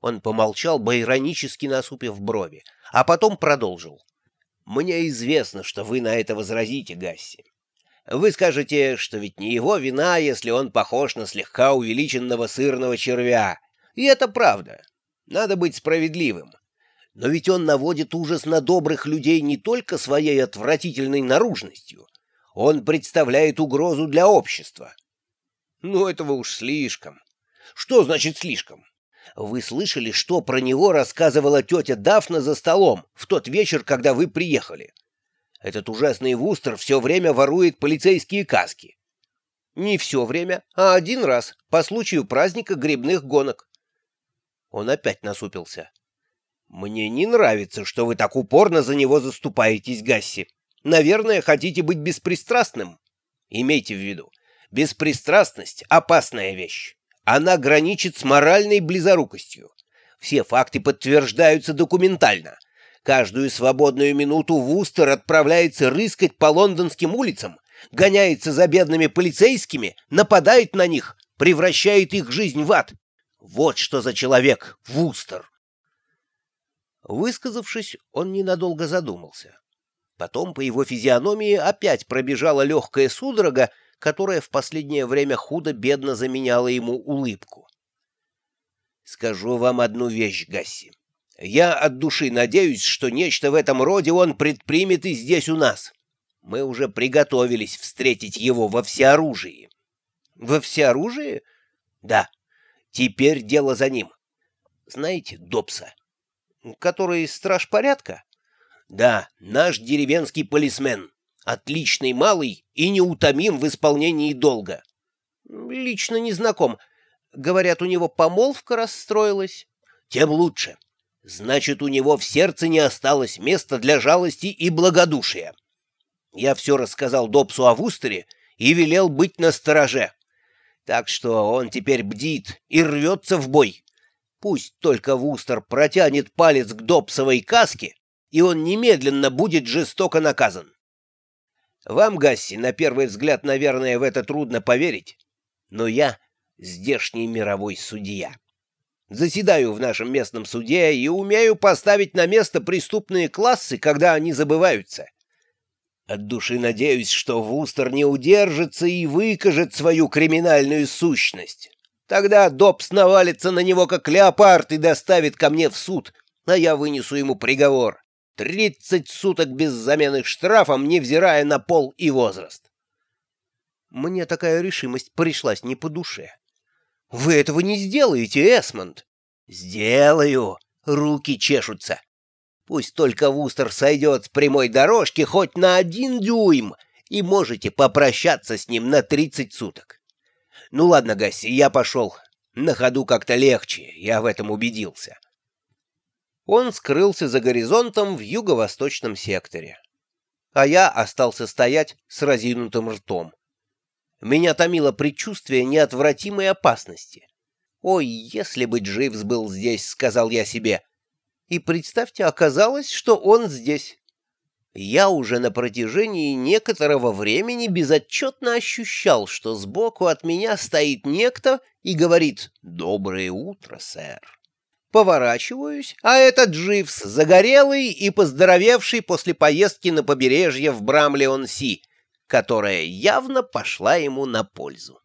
Он помолчал, байронически насупив брови, а потом продолжил. «Мне известно, что вы на это возразите, Гасси. Вы скажете, что ведь не его вина, если он похож на слегка увеличенного сырного червя. И это правда. Надо быть справедливым. Но ведь он наводит ужас на добрых людей не только своей отвратительной наружностью. Он представляет угрозу для общества. Ну, этого уж слишком. Что значит слишком? Вы слышали, что про него рассказывала тетя Дафна за столом в тот вечер, когда вы приехали? Этот ужасный Вустер все время ворует полицейские каски. Не все время, а один раз, по случаю праздника грибных гонок. Он опять насупился. «Мне не нравится, что вы так упорно за него заступаетесь, Гасси. Наверное, хотите быть беспристрастным. Имейте в виду, беспристрастность — опасная вещь. Она граничит с моральной близорукостью. Все факты подтверждаются документально. Каждую свободную минуту Вустер отправляется рыскать по лондонским улицам, гоняется за бедными полицейскими, нападает на них, превращает их жизнь в ад. Вот что за человек Вустер. Высказавшись, он ненадолго задумался. Потом по его физиономии опять пробежала легкая судорога, которая в последнее время худо-бедно заменяла ему улыбку. «Скажу вам одну вещь, Гасси. Я от души надеюсь, что нечто в этом роде он предпримет и здесь у нас. Мы уже приготовились встретить его во всеоружии». «Во всеоружии?» «Да. Теперь дело за ним. Знаете Добса?» «Который страж порядка?» «Да, наш деревенский полисмен». Отличный малый и неутомим в исполнении долга. Лично не знаком. Говорят, у него помолвка расстроилась. Тем лучше. Значит, у него в сердце не осталось места для жалости и благодушия. Я все рассказал Добсу о Вустере и велел быть на стороже. Так что он теперь бдит и рвется в бой. Пусть только Вустер протянет палец к Добсовой каске, и он немедленно будет жестоко наказан. Вам, Гасси, на первый взгляд, наверное, в это трудно поверить, но я здешний мировой судья. Заседаю в нашем местном суде и умею поставить на место преступные классы, когда они забываются. От души надеюсь, что Вустер не удержится и выкажет свою криминальную сущность. Тогда Добс навалится на него, как леопард, и доставит ко мне в суд, а я вынесу ему приговор. Тридцать суток без замены штрафом, невзирая на пол и возраст. Мне такая решимость пришлась не по душе. Вы этого не сделаете, Эсмонд. Сделаю. Руки чешутся. Пусть только Вустер сойдет с прямой дорожки хоть на один дюйм, и можете попрощаться с ним на тридцать суток. Ну ладно, Гасси, я пошел. На ходу как-то легче, я в этом убедился он скрылся за горизонтом в юго-восточном секторе. А я остался стоять с разинутым ртом. Меня томило предчувствие неотвратимой опасности. «Ой, если бы Дживс был здесь», — сказал я себе. И представьте, оказалось, что он здесь. Я уже на протяжении некоторого времени безотчетно ощущал, что сбоку от меня стоит некто и говорит «Доброе утро, сэр». Поворачиваюсь, а этот Дживс, загорелый и поздоровевший после поездки на побережье в Брамлеон-Си, которая явно пошла ему на пользу.